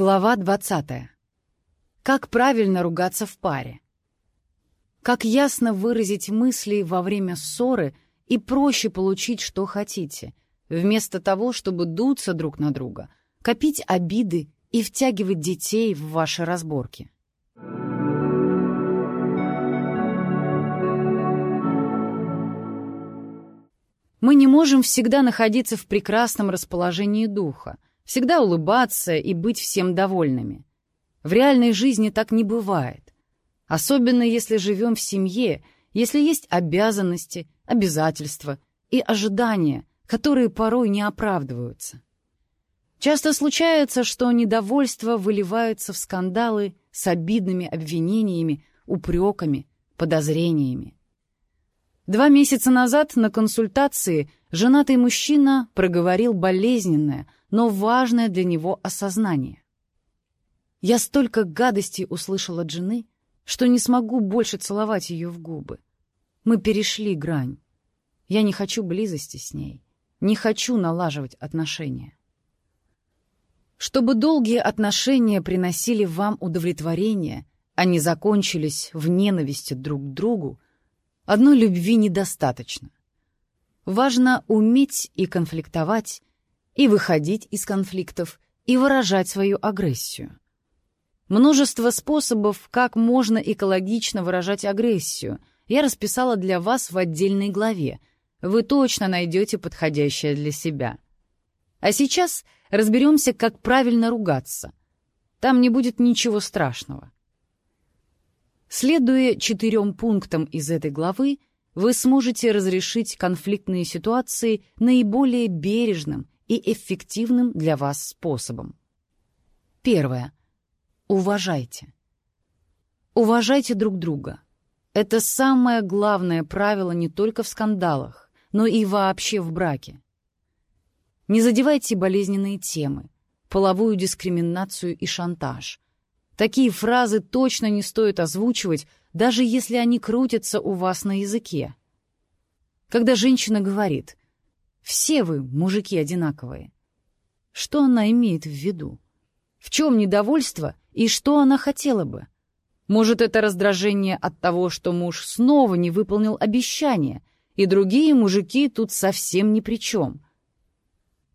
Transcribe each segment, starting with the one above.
Глава 20. Как правильно ругаться в паре? Как ясно выразить мысли во время ссоры и проще получить, что хотите, вместо того, чтобы дуться друг на друга, копить обиды и втягивать детей в ваши разборки. Мы не можем всегда находиться в прекрасном расположении духа, всегда улыбаться и быть всем довольными. В реальной жизни так не бывает. Особенно если живем в семье, если есть обязанности, обязательства и ожидания, которые порой не оправдываются. Часто случается, что недовольство выливается в скандалы с обидными обвинениями, упреками, подозрениями. Два месяца назад на консультации женатый мужчина проговорил болезненное, но важное для него осознание. Я столько гадостей услышала от жены, что не смогу больше целовать ее в губы. Мы перешли грань. Я не хочу близости с ней, не хочу налаживать отношения. Чтобы долгие отношения приносили вам удовлетворение, а не закончились в ненависти друг к другу, Одной любви недостаточно. Важно уметь и конфликтовать, и выходить из конфликтов, и выражать свою агрессию. Множество способов, как можно экологично выражать агрессию, я расписала для вас в отдельной главе. Вы точно найдете подходящее для себя. А сейчас разберемся, как правильно ругаться. Там не будет ничего страшного. Следуя четырем пунктам из этой главы, вы сможете разрешить конфликтные ситуации наиболее бережным и эффективным для вас способом. Первое. Уважайте. Уважайте друг друга. Это самое главное правило не только в скандалах, но и вообще в браке. Не задевайте болезненные темы, половую дискриминацию и шантаж – Такие фразы точно не стоит озвучивать, даже если они крутятся у вас на языке. Когда женщина говорит «все вы, мужики, одинаковые», что она имеет в виду? В чем недовольство и что она хотела бы? Может, это раздражение от того, что муж снова не выполнил обещание, и другие мужики тут совсем ни при чем.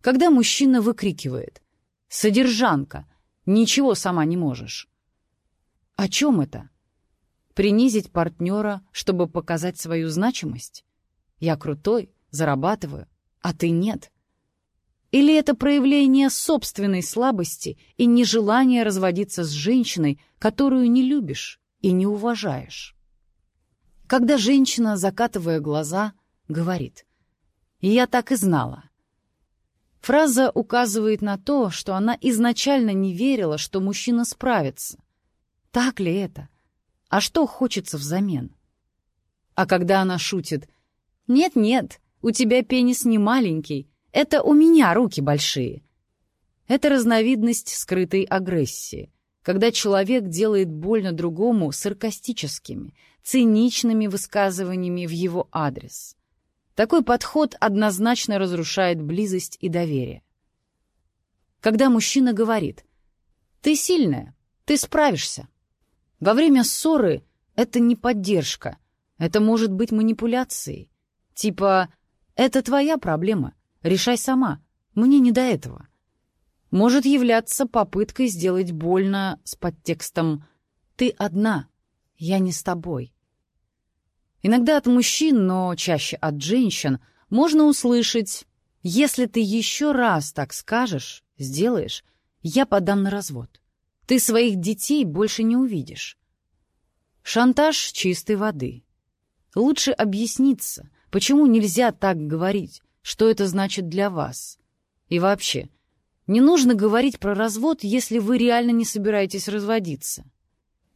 Когда мужчина выкрикивает «Содержанка, ничего сама не можешь», о чем это? Принизить партнера, чтобы показать свою значимость? Я крутой, зарабатываю, а ты нет. Или это проявление собственной слабости и нежелание разводиться с женщиной, которую не любишь и не уважаешь? Когда женщина, закатывая глаза, говорит «Я так и знала». Фраза указывает на то, что она изначально не верила, что мужчина справится, так ли это? А что хочется взамен? А когда она шутит «Нет-нет, у тебя пенис не маленький, это у меня руки большие». Это разновидность скрытой агрессии, когда человек делает больно другому саркастическими, циничными высказываниями в его адрес. Такой подход однозначно разрушает близость и доверие. Когда мужчина говорит «Ты сильная, ты справишься», во время ссоры это не поддержка, это может быть манипуляцией. Типа «это твоя проблема, решай сама, мне не до этого». Может являться попыткой сделать больно с подтекстом «ты одна, я не с тобой». Иногда от мужчин, но чаще от женщин, можно услышать «если ты еще раз так скажешь, сделаешь, я подам на развод». Ты своих детей больше не увидишь. Шантаж чистой воды. Лучше объясниться, почему нельзя так говорить, что это значит для вас. И вообще, не нужно говорить про развод, если вы реально не собираетесь разводиться.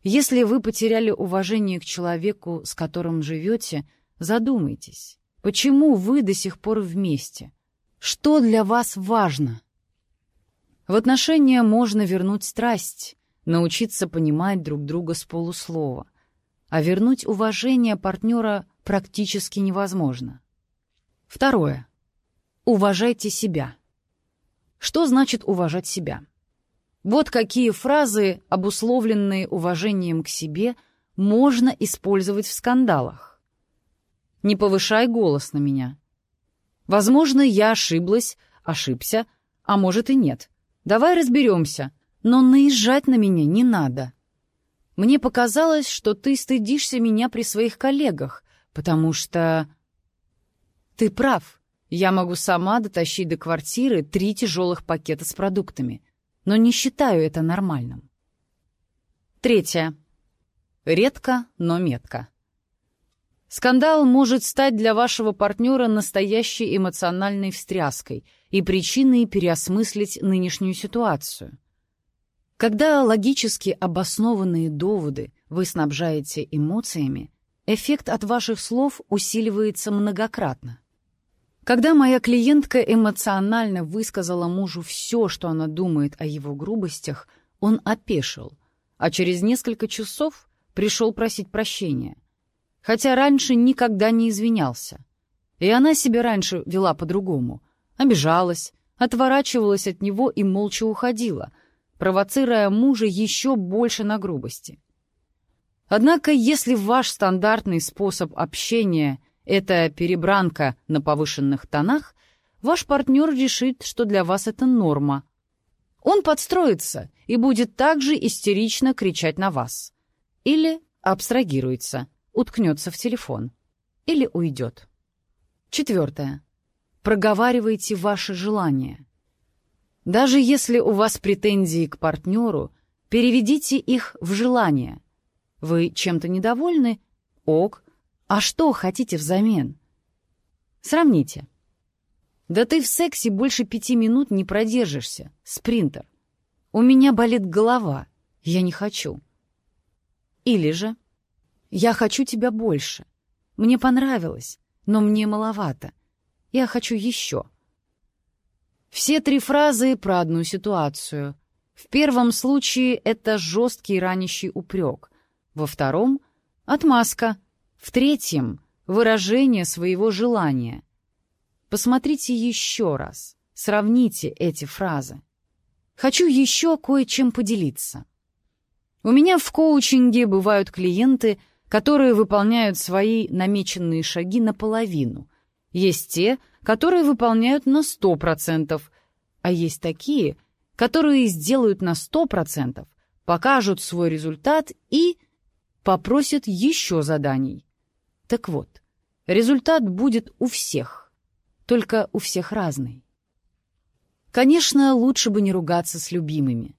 Если вы потеряли уважение к человеку, с которым живете, задумайтесь, почему вы до сих пор вместе? Что для вас важно? В отношения можно вернуть страсть, научиться понимать друг друга с полуслова. А вернуть уважение партнера практически невозможно. Второе. Уважайте себя. Что значит уважать себя? Вот какие фразы, обусловленные уважением к себе, можно использовать в скандалах. Не повышай голос на меня. Возможно, я ошиблась, ошибся, а может и нет. Давай разберемся, но наезжать на меня не надо. Мне показалось, что ты стыдишься меня при своих коллегах, потому что... Ты прав. Я могу сама дотащить до квартиры три тяжелых пакета с продуктами, но не считаю это нормальным. Третье. Редко, но метко. Скандал может стать для вашего партнера настоящей эмоциональной встряской и причиной переосмыслить нынешнюю ситуацию. Когда логически обоснованные доводы вы снабжаете эмоциями, эффект от ваших слов усиливается многократно. Когда моя клиентка эмоционально высказала мужу все, что она думает о его грубостях, он опешил, а через несколько часов пришел просить прощения. Хотя раньше никогда не извинялся. И она себя раньше вела по-другому. Обижалась, отворачивалась от него и молча уходила, провоцируя мужа еще больше на грубости. Однако, если ваш стандартный способ общения это перебранка на повышенных тонах, ваш партнер решит, что для вас это норма. Он подстроится и будет также истерично кричать на вас. Или абстрагируется, уткнется в телефон. Или уйдет. Четвертое. Проговаривайте ваши желания. Даже если у вас претензии к партнеру, переведите их в желания. Вы чем-то недовольны? Ок, а что хотите взамен? Сравните. Да ты в сексе больше пяти минут не продержишься, спринтер. У меня болит голова, я не хочу. Или же, я хочу тебя больше. Мне понравилось, но мне маловато. Я хочу еще. Все три фразы про одну ситуацию. В первом случае это жесткий ранящий упрек. Во втором — отмазка — в третьем — выражение своего желания. Посмотрите еще раз, сравните эти фразы. Хочу еще кое-чем поделиться. У меня в коучинге бывают клиенты, которые выполняют свои намеченные шаги наполовину. Есть те, которые выполняют на 100%, а есть такие, которые сделают на 100%, покажут свой результат и попросят еще заданий. Так вот, результат будет у всех, только у всех разный. Конечно, лучше бы не ругаться с любимыми,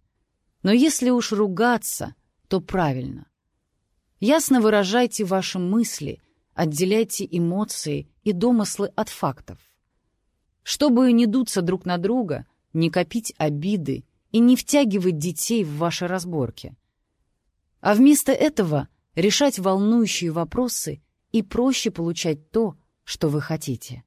но если уж ругаться, то правильно. Ясно выражайте ваши мысли, отделяйте эмоции и домыслы от фактов. Чтобы не дуться друг на друга, не копить обиды и не втягивать детей в ваши разборки. А вместо этого решать волнующие вопросы и проще получать то, что вы хотите.